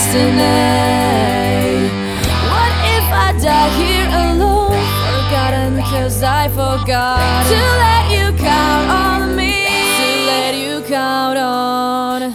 destiny. What if I die here alone? Forgotten, cause I forgot to let you count on me. To let you count on.